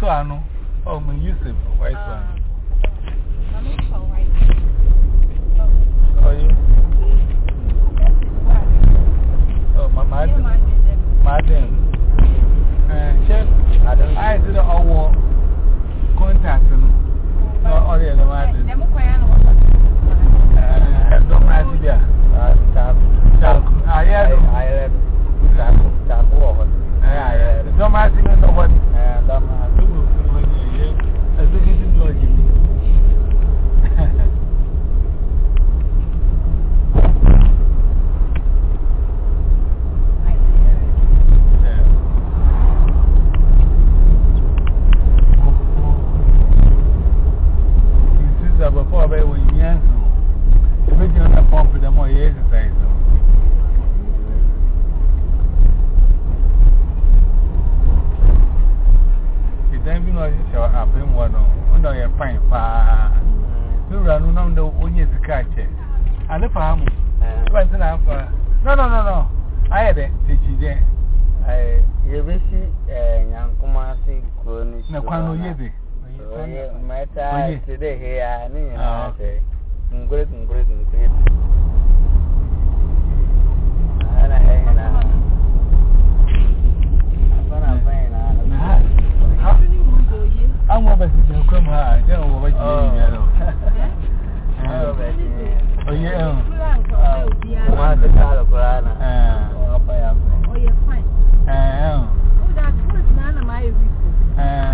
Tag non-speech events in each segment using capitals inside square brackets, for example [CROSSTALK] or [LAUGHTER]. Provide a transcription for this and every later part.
so I know. Oh, my use it for white uh, one. I'm in for white. Oh, hmm. oh you? Oh, my madam. Madam. Uh, chef, I don't I did all war contact. No, hmm. all the other madam. Uh, eh, don't mind you there. Uh, stop. Stop. I hear you. I hear you. Stop. Stop. Don't mind you. Nobody. там а, zai he ya ni na ce ngure ngure ngure ana he na bana bana na an wa ba su je kuma ha je wa ba ji ne ro oye eh wa ta ta alqur'ana eh wa ba ya oye fine eh ah. oh that was nana my people eh ah.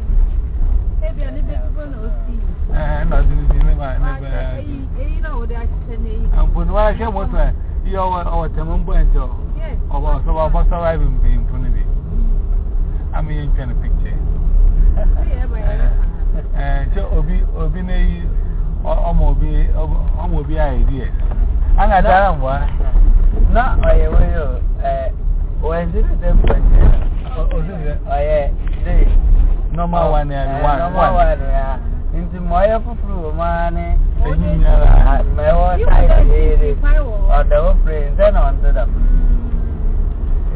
Ebi ani bẹ gbogbo na o si. Ẹ na ọdún ti ní ma ní bẹ. Eyi náà wò de aṣiṣẹ́ ní eyi. Àǹfọ̀nì wa ṣe mọ̀ sọ̀rọ̀ iye ọwọ́ tẹ̀mọ̀ ń bọ̀ ẹ̀ jọ. Ọba ọ̀sọ́ba ọba sọ́wọ́ ẹ̀ bí n bẹ̀yìn fún níbi. Àmì yẹn ń twẹ́ ní picture. Ẹ ṣe eh, eh, eh, obi obi na eyi ọmọ obi ọmọ obi ayé di ẹ̀. A na dara mbọ. Na ọ̀yẹ̀ wọ́n yóò ẹ̀ wọ́n ẹ̀ ṣe ṣe ṣe ń pẹ̀lú. Ọ̀ṣun ṣe. Ọ̀yẹ̀ dẹ́yẹ̀ normal one and one. Normal one, yeah. Into my fufru, man. My own side, or the old friends, and on to them.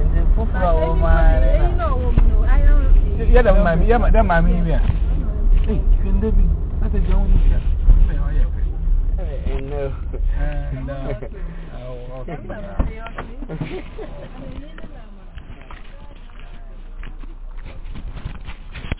Into fufru, man. Yeah, that mammy, yeah, that mammy, yeah. Hey, can they be? That's a young man. No. Uh, no. oh, [LAUGHS] okay.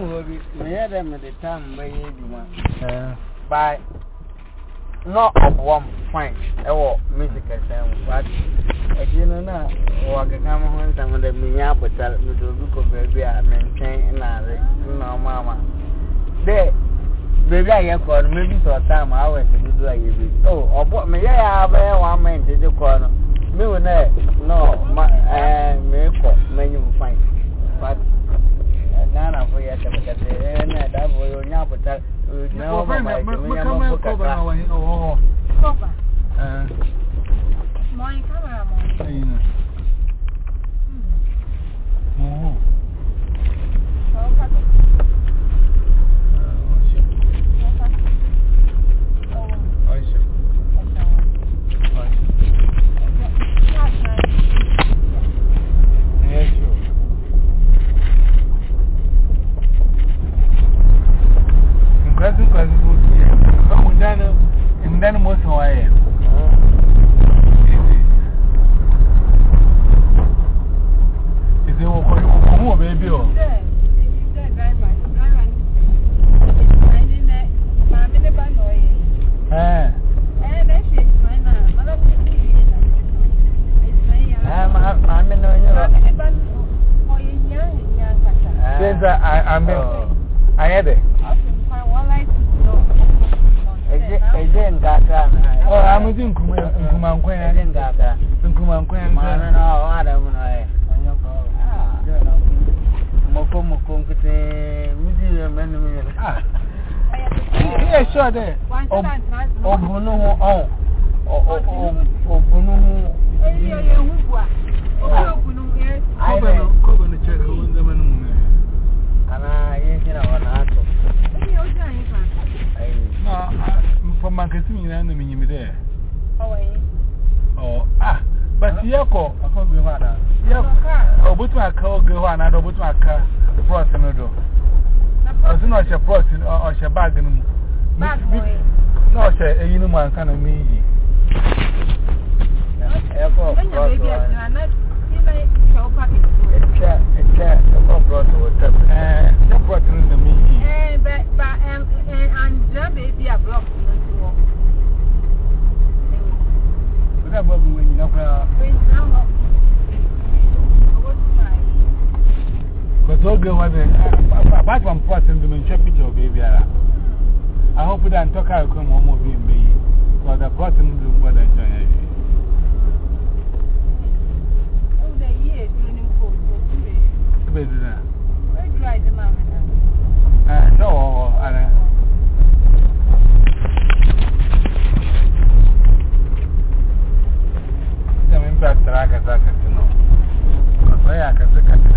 mu hɔ bi meyɛ dɛ mede tam bɛyɛ adwuma eh. by na ɔboa m fine ɛwɔ music ɛsɛn mu but akyi no na wɔkeka me ho nsɛm dɛ menya abotare mede obi kɔ baabi a mentwɛn na ade nna dɛ baabi a yɛkɔ no mebi sɛ ɔtam awɔ ɛsɛ dodo a yɛbi oh ɔbɔ meyɛ yɛ a bɛyɛ one man gyegye kɔ no mehu dɛ no ma ɛɛ eh, meekɔ m'anim fine but ngana fo ya tabakate ene davo yo nyaputa na wa mama mkama koba na wa hino ho koba eh moi kamera moi na ọhyẹ pros ọhyẹ bag no mu na ọhyẹ eyi no mu anka na mi yi. Ẹ̀kọ́ pros wa ẹ̀twa ẹ̀twa ẹ̀kọ́ pros wa ọ̀twa mi. Ẹ̀ẹ́ ẹ̀twa pros no na mi yi. Ẹ̀ẹ́ bẹ̀ bà ẹ̀ ẹ̀ àǹdà bèbí à block ló ti wọ̀. Bí a bọ̀ bí wọ́n nyina koraa. Wọ́n nyina wọ̀. But all girl was apart from person to mention picture of baby. I hope that I'm talking about come home with me. Because the person is what I'm trying to do. Oh, the year during the cold, what's the way? Where do I demand it? Uh, no, uh, uh, uh, I don't know. Também para trás, a casa que não. Mas aí a casa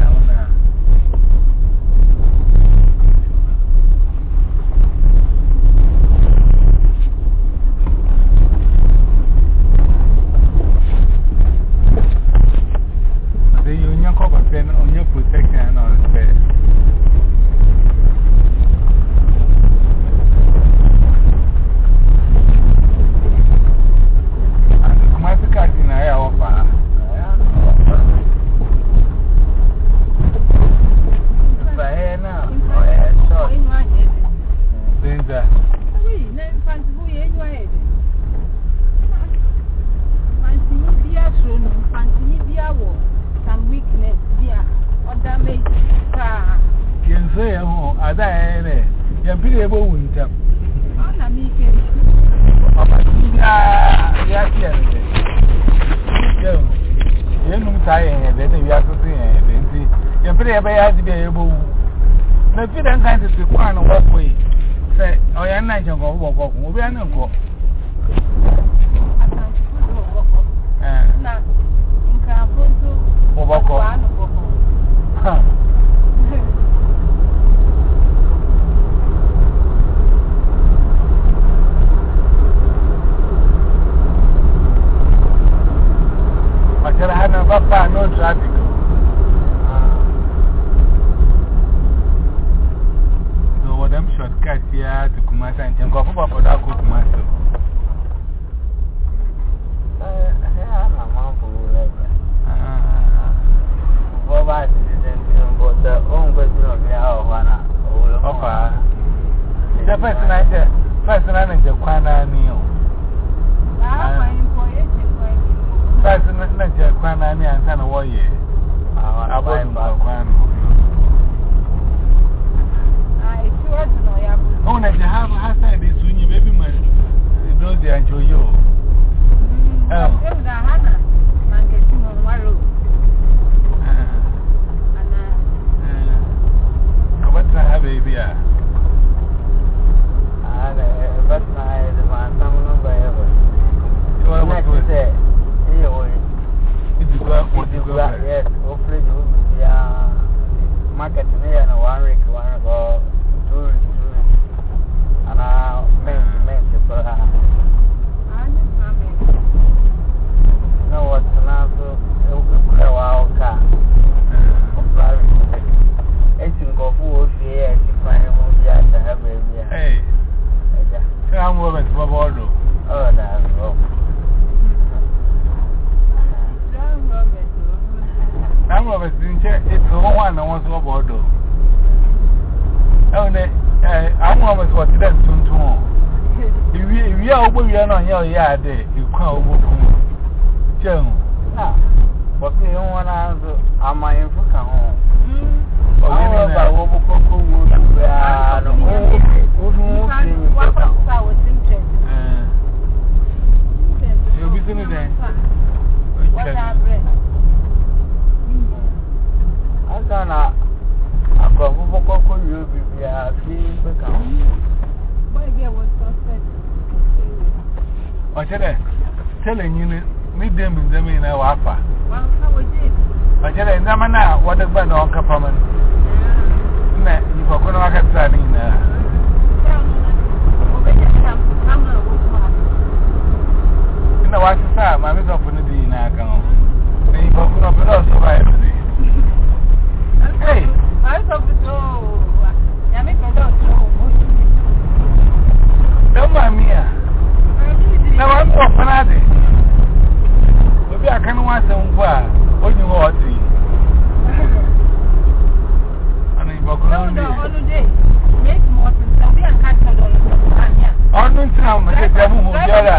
agbo wie na onye oyi ade ikwa ogbokwu chen ah but e won na azu amayin fu ka ho oyi ni ba wo bu koko wo su ba no o du mu ti ni ka ho eh yo bi tini de aka na akọ akwụkwọ kọkọ yi obi bịa fi mfe ka ho Boy, there was success. Or tell her, telling you, meet them in the main hour. Or tell her, Namana, what a band on Kapaman. You for Kuna Katarina. No, I said, my miss opportunity in our account. Then you for Kuna Pedro survived today. Hey, I saw Pedro. Yamiko, don't know. Don't mind me na wọn kọ fana adi obi aka wọn asɛm mpo a onyi hɔ ɔte yi ɔno ibɔkuna ɔno de ɔno ntina ɔmo de dɛm hu biara.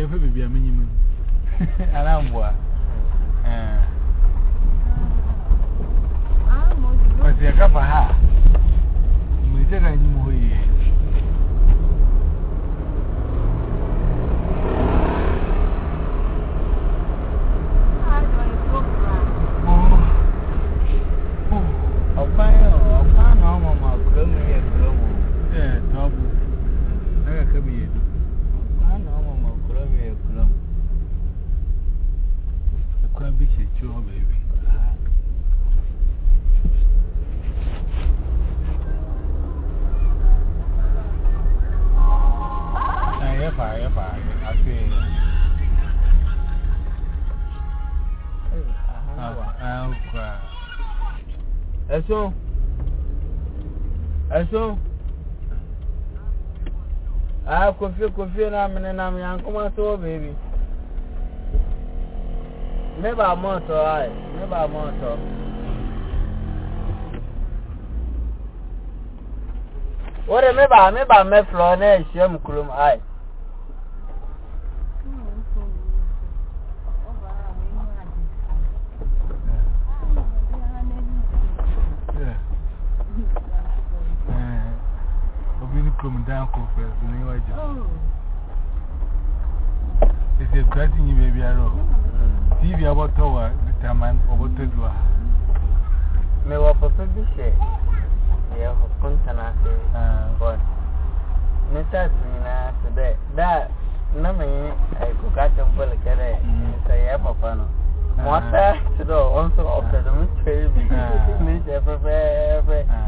Yɛmfɛ biribi a menyim no. [LAUGHS] Anambua. Ah, Kofi, Kofi, na mene na mi ankoma so baby. Meba moto ai, meba moto. Ore meba meba me floor na ehia mu kurom ai. Chrome down conference in Iwaja. It's a crashing in baby arrow. TV about Tower, determined about the door. Me wa pọpẹbi sẹ yẹ ọkùn tana ase ah. bọd ne taati nyinaa ti dẹ daa na mi ẹkọka tẹ mpọlẹ kẹrẹ nsẹ yẹ papa no mo asa ti dọ ọ nso ọpẹ ah. ah.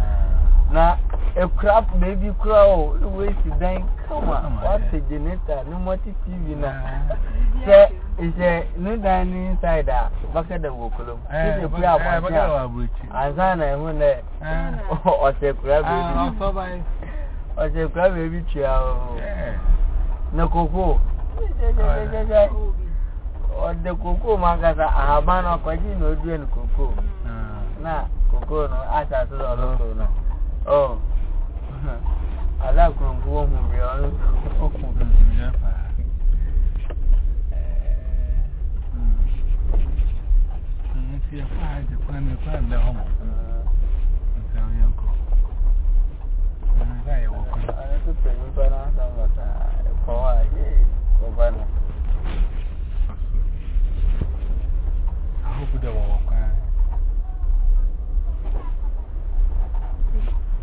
na a crap baby crow waste then come on what's a generator no more tv na sɛ no inside a baka da wɔ kolom sɛ a ansa na baby baby o na koko koko ahaban na ɔkɔgye na odua no koko na koko no aláàgùnkù ọ̀hún rẹ̀ ọkùnrin rẹ̀ pa. ẹ̀ẹ́n tí ẹ fà á jẹ pa ní fà lẹ́ ọmọ nǹkan ọ̀yẹ́ ńkọ. ẹ̀ẹ́n fà yẹ wọ́kọ́. ẹ̀ẹ́n tó tẹ̀lé bá náà sábà ta ẹ̀kọ́ wa yé ọba náà. I hope that will work.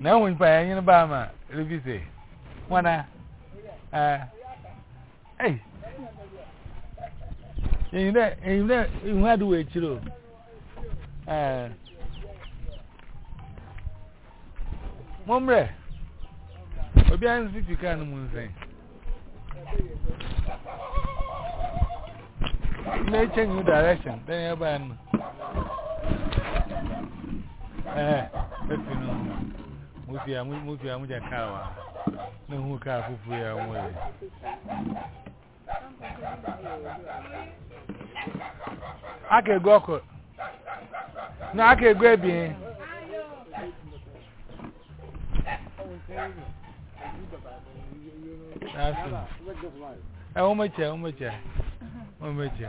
na enwe mkpa ya nyere ba ama revise nwana eh eyi na eyi na ihu adi wee chiri o eh mọmrẹ obi a nsi fi kaa no mu nsẹn na-echenye direction then ebe a Eh, pepe no. Mutu ya mutu ya Na hu ya fufu ya A ka ego ọkụ. Na aka ego ebi. Asị. Eh, umeche, umeche. Umeche.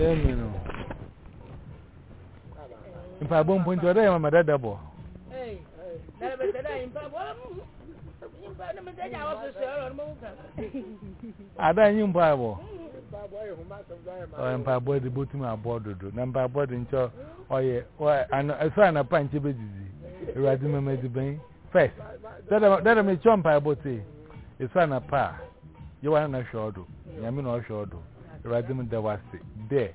Amen. In fact, one point today, I'm a dad double. Hey, that was the name, Papa. Ada anyị mpa Ọ mpa abụọ dị botum abụọ dodo na mpa abụọ dị nchọ ọyị ọsọ a na pa nche bụ ezizi ewurade mmemme edibanye first dada m echọ a na pa yawa na na hwẹ ọdụ nyame na Radim Dawasi, there,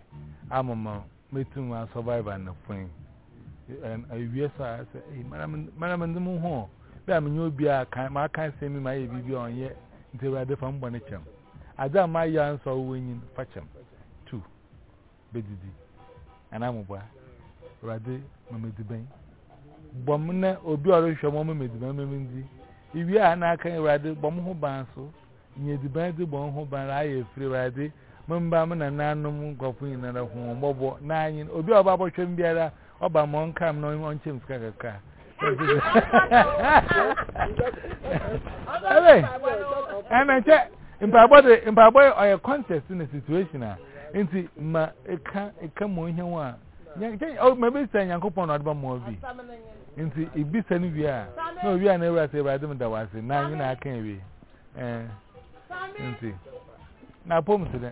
I'm a man, meeting one survivor and a friend. And I yes, I said, Hey, Madam, Madam, the moon home. There, I'm new beer, I can't send me my baby on yet until I defend Bonacham. I done my yarns or winning Fatcham, too. Biddy, and I'm a boy. Radi, If you are not kind Radi, near the band, the ban I am free Radi. mba m na naanụ m gwakwu nyinara hụ mgbọgbọ n'anyị obi ọba agbọchọ m bịara ọba ma nka m [LAUGHS] e na onye ọnche m sika kaka ana nche mpagbọ dị mpagbọ ọyọ contest na situeshin a nti ma ịka e ịka e ma ihe nwa a ma ebe sịrị nyankụpọ na ọdịba ma obi nti ibisa n'ubi a na obi a na-ewere asị ebe adị m dawasị n'anyị na aka nri nti na pom si dị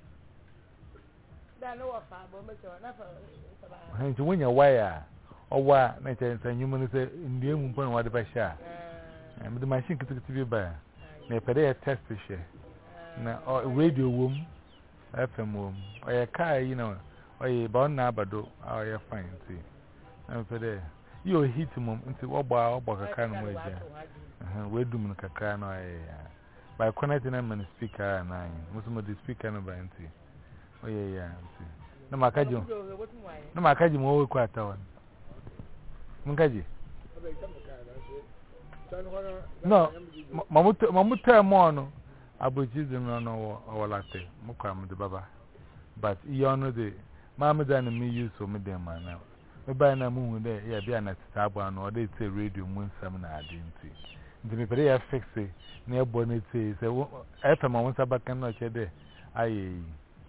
nti wonya waya a ɔwɔ na kyɛ nsa nnwuma no sɛ nnua mu mpo na wɔde bɛhyɛ a mede machine ketekete bi baa na ɛpɛ dɛ yɛ test hyɛ na radio wom fm wom ɔyɛ yi na ɔyɛ ba ɔno na aba do a ɔyɛ nti na mepɛ dɛ yɛ mom nti wɔbɔ a wɔbɔ kakra no mu agya wɔadum no kakra na ɔyɛ speaker I. speaker Oh, yeah, no Na makaji mu. makaji mu wewe kwa tawa. Mkaji. No, mamuta mamuta mono abujizi mnono awalate mukwa mde baba. But iyono de mama da na me use na. Me ba na mu de ya na de radio mu nsam na adi nti. me pere ya fixe na na se e che de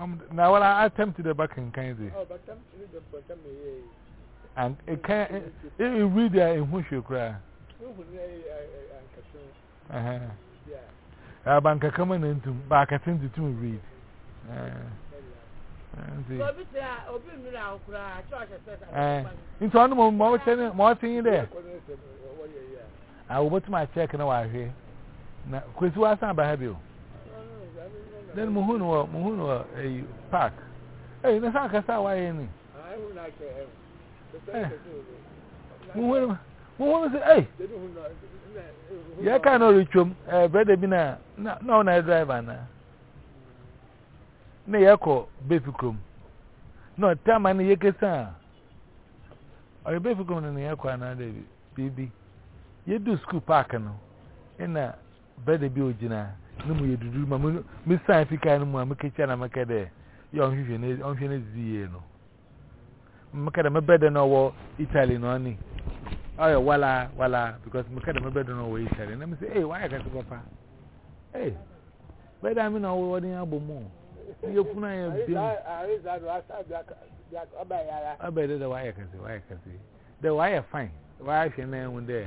Um, na wala attempt oh, the back in kind of. Oh, but attempt the back in And it can it will read there in which you cry. Uh, uh, uh, uh-huh. Yeah. Banka kama na ntum, ba ka tin di tum read. nti ɔno mu ma ɔtɛn ma ɔtɛn yi dɛ a wɔbɛtum akyɛk na wahwɛ na kwesi wasan ba ha bi o. Then muhun wa wa a park. Eh, na sa ka sa wa yin. I would like to have. Eh. Muhun muhun say eh. Ya ka no richom eh brother bi na na na driver na. Na ya ko befi No tama ni yekesa. Or befi krom na ya ko na da bi. Bibi. Ye do school park no. Ina e brother bi o ne mu yɛ dudu ma me san fika no mu a mekɛkyia na mɛkɛ dɛ yɛ ɔnhwehwɛ ɔnhwɛ no dzi yie no mɛkɛ dɛ mɛbɛ dɛ na ɔwɔ italy na ɔne ɔyɛ wala wala because mɛkɛ dɛ mɛbɛ dɛ na ɔwɔ italy na mesɛ ee wayɛ kɛse papa ee bɛɛ dɛ mi na ɔwɔ ɔde abɔ mu iye funu ayɛ bi mu ɔbɛ dɛ dɛ wayɛ kɛse wayɛ kɛse dɛ wayɛ fine wayɛ hwɛ na ɛhu dɛ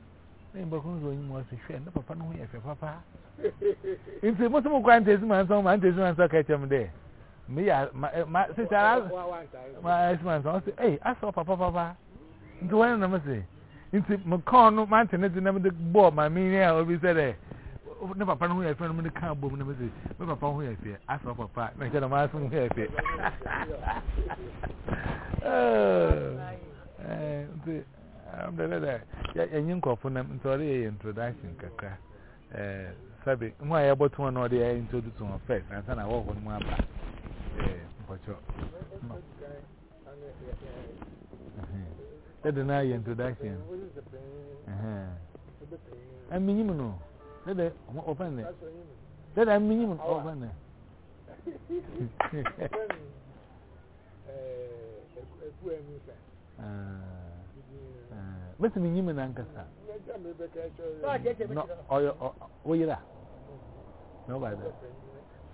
na mba kun zo mu wasu hwe na papa no ho ya hwe papa nti mo sumu kwa ntezi man so man ntezi man so ka chem de me ya ma se sara ma ntezi man so se eh papa papa nti wani na mese nti mo kon no man tene di na de bo ma mi ne obi se de ne papa no ho ya hwe no me ka bo mu na mese me papa ho ya hwe aso papa na chere ma aso ho ya hwe eh nti I'm the other. And you go for them, sorry, introduction, Kaka. Sabi, why I bought one or the air introduced one first, and then I walk on one back. Let the now introduction. I mean, you know, let the open it. Let I mean, you open it. Uh, Mr. Minyim and Ankasa. No, or Oyra. No, by that.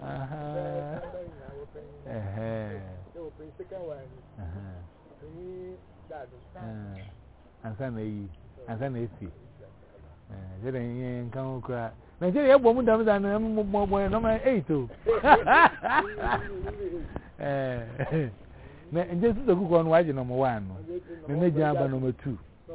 Uh huh. Uh huh. And then they, and then eh, they see. Jẹ́rẹ̀ yẹn nǹkan ó kura. Nàìjíríà yẹ bọ̀ mú dàmú dànù ẹ̀ mú mọ̀ bọ̀ ẹ̀ nọ́mà eight o. Ǹjẹ́ sísè kúkọ̀ ọ̀nù wájú nọ̀mọ̀ one nù? Nínú ìjìnlẹ̀ abà nọ̀mọ̀ two.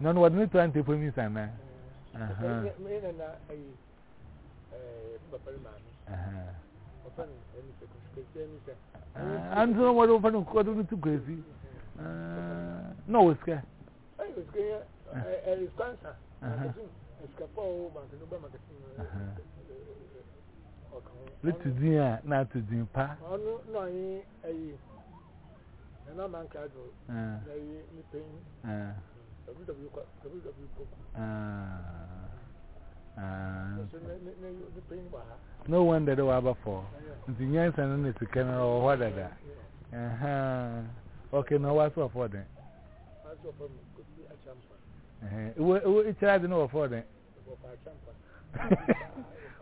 na no wadne twa ntepo mi sana aha me na na ai eh papa ni mami aha papa ni ni se kusikia ni se anzo no wadu fanu ko du tu kwezi no weska ai weska eh is cancer eska po ba no ba magasin Little dear, not to dear pa. Oh, no, no, eh, eh, and I'm uncle. Eh, eh, No wonder they were before. Nti nyansa no ne sika no wɔ hɔ dada. Okay, na ɔwɔ asɔ fɔ den. Ewo ewo ekyir adi na wɔ fɔ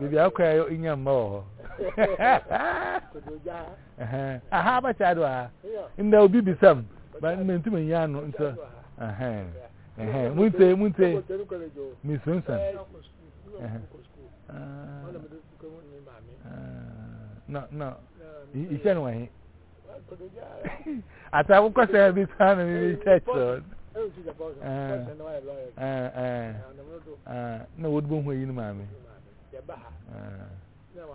Bibi akwa inya mma wɔ hɔ. [LAUGHS] Aha abacha do a. Nda obi bisam. Ba ntumi nya ano nso. Munte munte. Miss Vincent. No no. Ihyɛ no wɔ he. [LAUGHS] Ata akwụkwọ sị ebi taa na mmiri chọọchị. Na wọdụ bụ nwa yi na maame.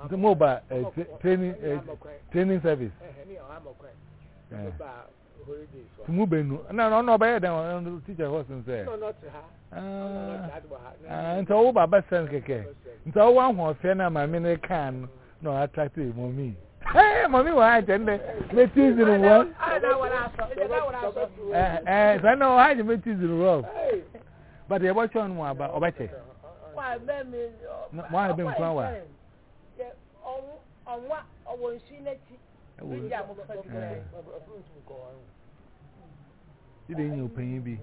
nti mo ba training uh, training service ti mu benu na na ọna ọbẹyẹ dẹ ọna teacher hɔ sin sɛ nti ɔwɔ baba sɛn kɛkɛ nti ɔwɔ ahoɔfɛ na ne kan no na ɔattract it mɔmi ee mɔmi wɔ ha kyɛn dɛ bɛ tiizi no wɔm ɛɛ sɛ na ɔha kyɛ bɛ but yɛ bɔ kyɛn mu aba mo ayɛ bɛ nkura wa ɔnwa ɔwɔ nsu n'akyi ɛyɛ amobɛfa dwuma yi de nya opanyin bi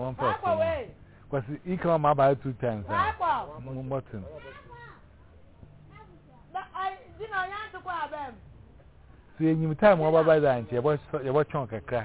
wọn fọ ọsọ kwasi ike ọma abaa two times a mo bọ tin. si enyim time wọn bá bá dà nti yẹ bọ twọ̀n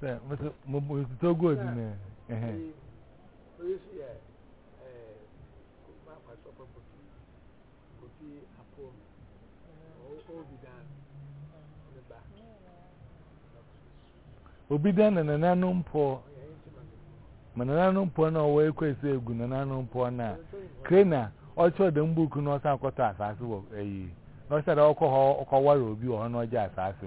Sir, Mr. Mobo is so good, man. Uh uh-huh. huh. Eh, obi dan na nananu mpọ ma nananu mpọ na ọwa ekwe esi egwu nananu mpọ na krena ọ dị mgbuku na ọsọ akọta asasị wọ eyi na ọ dị ọkọ ha ọkọwara obi ọhụrụ asasị.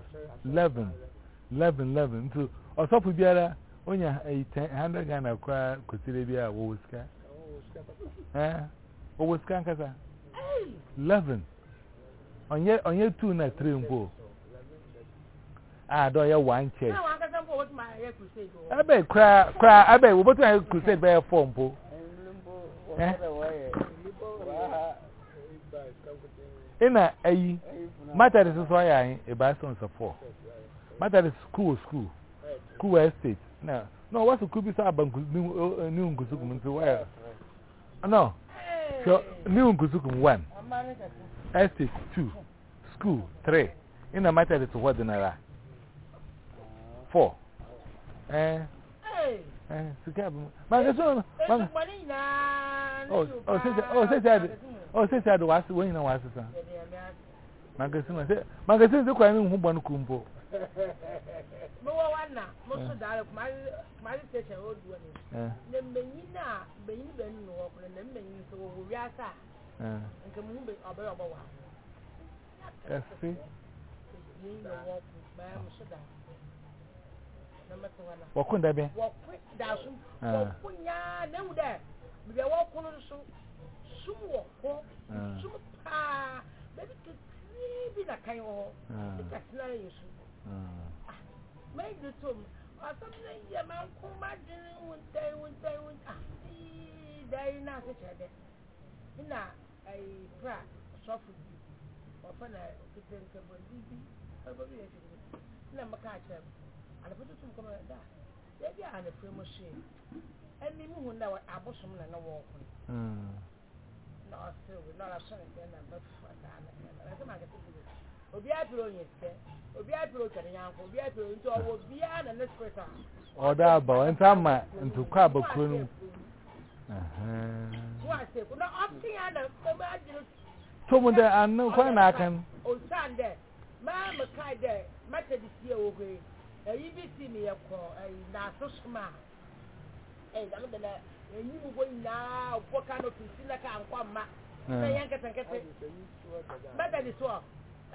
11 11 11 nti ọsọfọ biara onye 100 ghana koraa kwesịrị ebe a wọwọ sika wọwọ sika 11 onye 2 na 3 mpo a dọ ya 1 church ebe koraa koraa ebe wọbọtụ anyị crusade bụ ya 4 mpo ina ayi mataris so ya yin ibasan support. Matter is school school school estate No, no wasu kubi sa ban ni un kusuku mun so no so ni un one estate two school three ina is what dinara four eh eh sika bu ma so ma oh oh say, oh sai ọ oh, sị wasị wee nyina wasị sa magasin sị magasin sị kwanye nhu gbanu kum kumari o duwa na mmenyi na mmenyi na mmenyi na ọkụrụ na mmenyi nso wọ wuri asa nke mu mbe ọbara ọbara wa. na wọkụ nyaa na ewu nso. sum wɔ hɔ sum paa baabi titiri bi na kan wɔ hɔ ne kasina yɛ sum mɛyi de to mu asam na yɛ ma na ase dɛ ɛna ɛyi sɔfo bi na kete nkɛbɔ bibi ɔbɛ bi yɛ ɛna kɔmɛ da yɛ bi a anapɛ ɛni mu hu na abosom na na ọsụ n'ọrasụ nke na mbapụ obi apịrị onye site obi apịrị okere ya nkwụ obi apịrị ntu ọwụ obi ya na nesprita ọdọ aba nta ama ntukọ abakuru nu tom dɛ na aka maa mata sie bi si meyɛ kɔ na naaso som a ɛyi mu hɔ nyinaa ɔbɔ kanopi si na kaa nkɔ mma eh. na yɛn nketenkete bɛda ni soɔ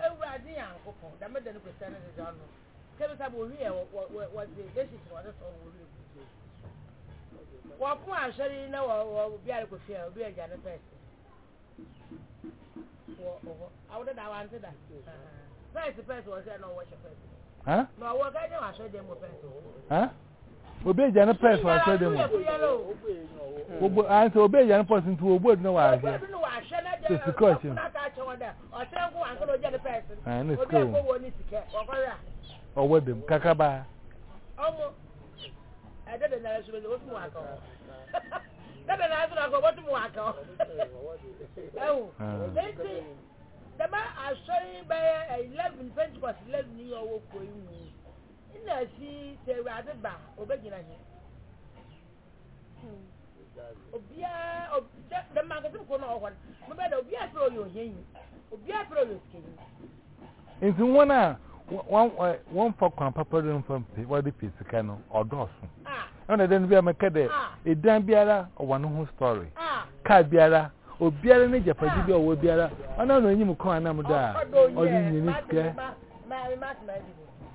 ewurade yɛn ankopɔn dame da ne kosɛn ne deda no kɛbi sa bɛ owi yɛ wɔ wɔ wɔdze yɛhyehyɛ wɔde sɔrɔ wɔwi mu wɔko ahyɛre na wɔ wɔ obi a rekɔ fie a obi agya ne fɛs wɔ ɔhɔ awodɛ da awante da fɛs fɛs wɔ sɛ na ɔwɔ hyɛ fɛs na ɔwɔ gaa ne wɔ ahyɛ dɛm wɔ fɛs obeja ne pɛs wɔ ahyɛ dɛ mu ansa obeja ne pɔs nti obu adu na wɔ ahyɛ sɛ sika ɔkyɛ mu ne sika wɔ ɔwɔ dɛm kakraba Dada na asura ko botu mu aka o. Ewu. Enti dama asori baya 11 Pentecost 11 ni owo ko imu. ina shi tewurade ba obegyina nye obiara dɛm na ɔwɔ hɔ obiara fɛrɛ oyɛ ohia obiara fɛrɛ oyɛ sika enyi. nti wọn a wọn wọn fa kwan papa do nfa mpe wɔde pe sika no ɔdɔɔso ɛna dɛ no bi a mɛka dɛ biara ɔwɔ ne ho kaa biara obiara ne japadi bi a biara ɔna na onyim anam do a sika.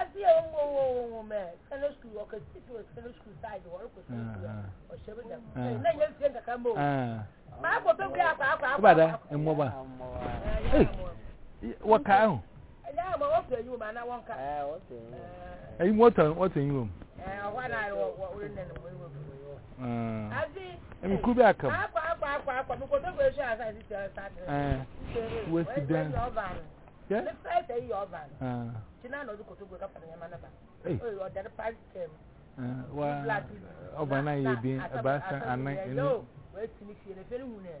ase a ɔmo wo wo wo mɛ sɛnɛ sukuu ɔkɛ titi wɔ sɛnɛ sukuu saadi wɔre kɔ sɛnɛ sukuu a ɔhyɛ bi dɛm na nyɛ nsia nkaka mo maa bɔ bɛ wuli akɔ akɔ akɔ akɔ akɔ mmɔba wɔ ka ahu ɛnyɛ ama wɔtɔ enyi wɔm ana wɔn ka ɛyi wɔtɔ wɔtɔ enyi wɔm ɛwɔ na wɔ wɔ wɔre nɛ no wɔre wɔre wɔre ase ɛmi kuru bi aka mu akɔ akɔ akɔ akɔ mi kɔ bɛ wuli esu asa esi sɛ ɔsa de wɔsi dan. Sɛ sɛ yi yɛ ɔba no. Kyina na ɔde kotogbo ka fana nyama naba. Oye ɔdari pari tɛm. Wa ɔba na yɛ bi ɛba asan anan. Ɛdɔ o, wɔatumi fie na fɛn hu na yɛ.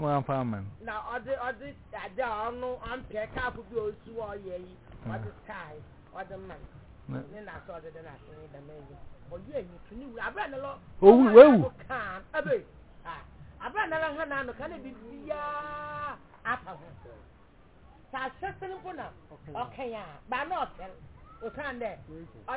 One farmer. Now, other, other, I don't know, I'm pure careful to those who are ye, or the sky, or the man. Then na saw that, then I saw it amazing. But yeah, you can you, I've run a lot. Oh, well. Can't, a bit. I've run a long time, can it be via upper? So I said, okay, yeah, but not tell. What's on there? Oh,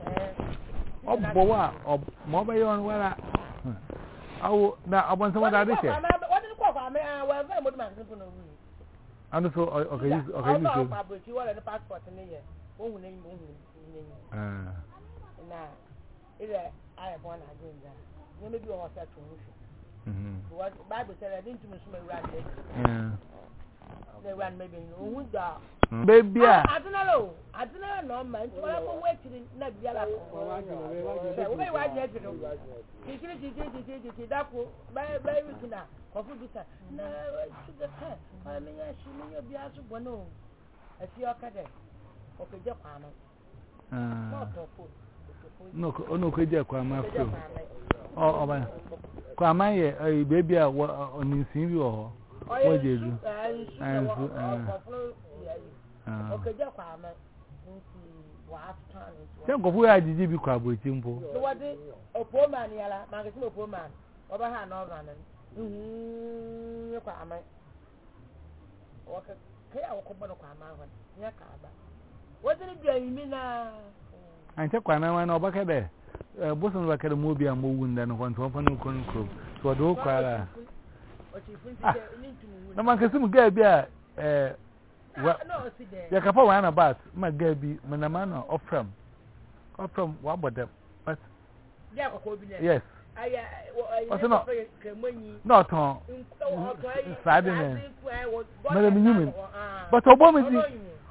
ọbọwọ a ma ọ bẹyẹ ọnu wara awo na ọbọ nsọmọ dade hyẹ. wọ́n ti kọ́ ọ̀fọ̀ àmì àwọn ẹ̀fọ́ ìmọ̀dé màá nínú fún òwúrọ̀. ano so ọkẹ yìí so. ọba ọkọ àbòjì wọlé ní passport ni yẹ beebi a. atenala o atenala na ọma nti wọn akọ wetiri na biara na na na Ah. wọ́n jẹ ju ẹnsu ṣé nkọ̀fú yà jíjí bi kọ̀ àbòrìtì mpọ. wọ́dí òpómàn yàrá màgàsí òpómàn ọba ha nọ ọ̀rọ̀ àná nhùn kọ̀ àmà kéyà wọ́kọ̀ bọ́dọ̀ kọ̀ àmà hàn nyẹ kà àbá wọ́dí ni bíyà yìí mi náà. àǹtí kọ̀ àná wọn ọba eh, àmọ́ wù kọ́ ntọ́ fún tí wọ́n kọ́ ara. na man kasi mu gaa bi a ɛɛ wa yɛkafa wɔn ana baat ma gaa bi mu na ma na ɔfram ɔfram wabɔ dɛm but yes ɔsi na na ɔtɔn saadi nɛ mɛlɛmi nyumi but ɔbɔ mi di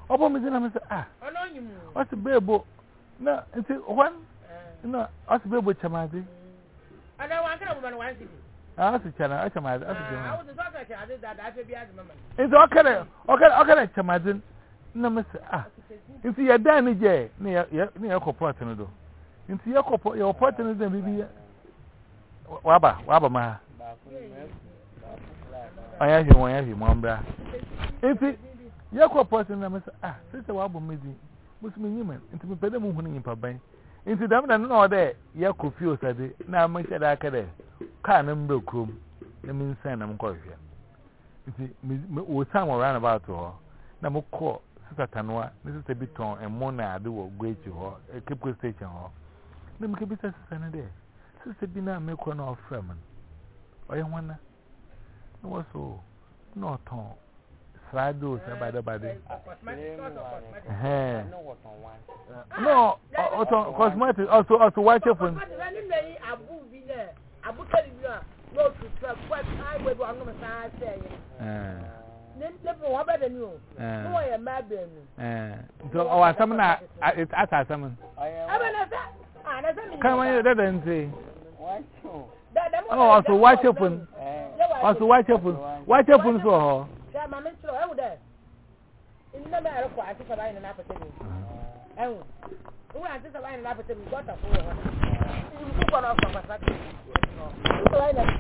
ɔbɔ mi di na mi sɛ ah ɔsi beebo na nti wɔn na ɔsi beebo kyɛmaade. ɔdɔ wɔn akɛnɛ wɔn ma na wɔn asi Asi chana, a chama adi, asi chama. Ah, Awo tuzo ta chana adi da da afe bi adi mama. Nti ọkẹrẹ ọkẹrẹ ọkẹrẹ chama adi nna mi sẹ ah nti yẹ dan ni jẹ ni yẹ kọ pọt ni do nti yẹ kọ pọt yẹ wọ pọt ni do bibi yẹ waba waba ma ha. Ọnyá hwi mu ọnyá hwi mu ọmbra. Nti yẹ kọ pọt ni na mi sẹ ah sísè wabọ mi di mo sì mi yí mi nti mi pẹ dẹ mo hu nyimpa bẹyì nti dɛm na nna ɔdɛ yɛ kɔ fie osade na mehyɛ da aka dɛ kaa no mbrɛ kurom na mensɛn na mkɔhwɛ nti wɔsan wɔ roundabout hɔ na mokɔ sisa tanoa ne sisa bi tɔn ɛmo na ade wɔ guakyi hɔ eh, cape station hɔ na mekɛbisa sisa no dɛ sisa bi no a mekɔ na ɔfrɛ me no ɔyɛ hɔna na wɔso na ɔtɔn Friday or something by the No, also cosmetic, also also watch your phone. So, oh, asam na it's at asam. Kan wani da da nti. Oh, also watch your phone. Also watch your phone. Watch your phone so ho. sɛ maame nkyerɛ ɛwɔ dɛ nnam a ɛrekɔ ate sɛ baayɛ no n'apɛtɛ mu ɛwɔ nwura ate sɛ baayɛ no n'apɛtɛ mu gɔta fo wɔ hɔ na nkukɔ na ɔkɔ